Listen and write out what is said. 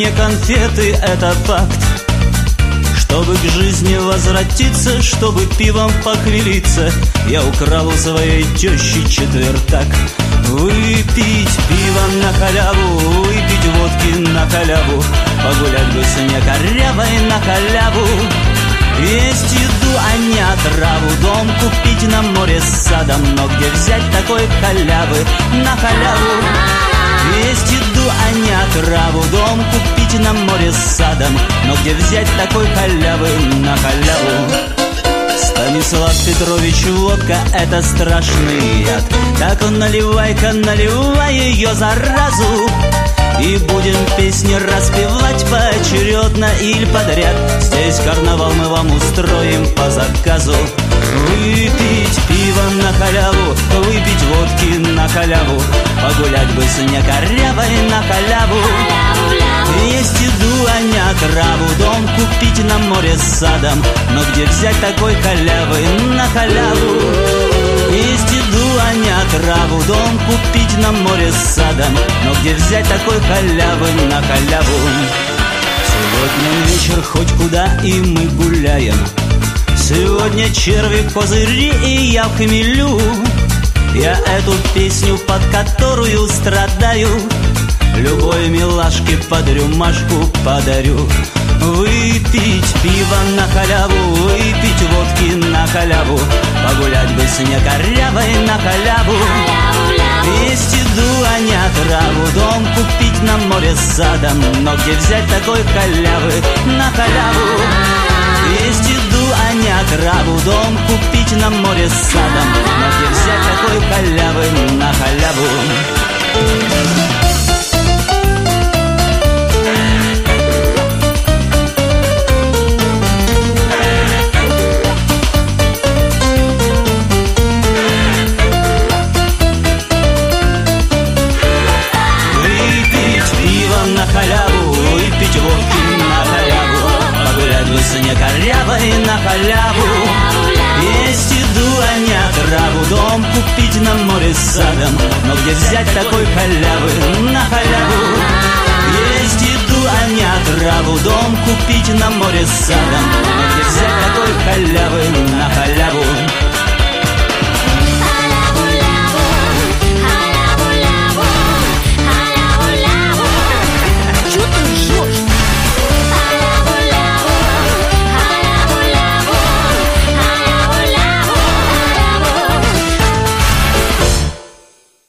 Не конфеты, это факт. Чтобы к жизни возвратиться, чтобы пивом похвелиться Я украл у своей тещи четвертак. Выпить пиво на халяву, выпить водки на халяву Погулять бы с некорявой на халяву. Есть еду, а не отраву Дом купить на море с садом Но где взять такой халявы на халяву? Есть еду, садом Но где взять такой халявы на халяву? Станислав Петрович, водка — это страшный яд. Так он наливай-ка, наливай ее заразу. И будем песни распевать поочередно или подряд. Здесь карнавал мы вам устроим по заказу. Выпить пиво на халяву, выпить водки на халяву. Погулять бы с некорявой на халяву море с садом Но где взять такой халявы на халяву? Есть еду, а не отраву Дом купить на море с садом Но где взять такой халявы на халяву? Сегодня вечер хоть куда и мы гуляем Сегодня черви, козыри и я в хмелю Я эту песню, под которую страдаю Любой милашке под рюмашку подарю Выпить пиво на халяву, выпить водки на халяву Погулять бы с некорявой на халяву. Есть еду, а не отраву Дом купить на море с садом Но где взять такой халявы на халяву. Есть еду, а не отраву Дом купить на море садом Но где взять такой корявой на халяву. Есть еду, а не отраву. Дом купить на море с садом. Но где взять такой халявы? На халяву. Есть еду, а не отраву. Дом купить на море с садом. Но где взять такой халявы? На халяву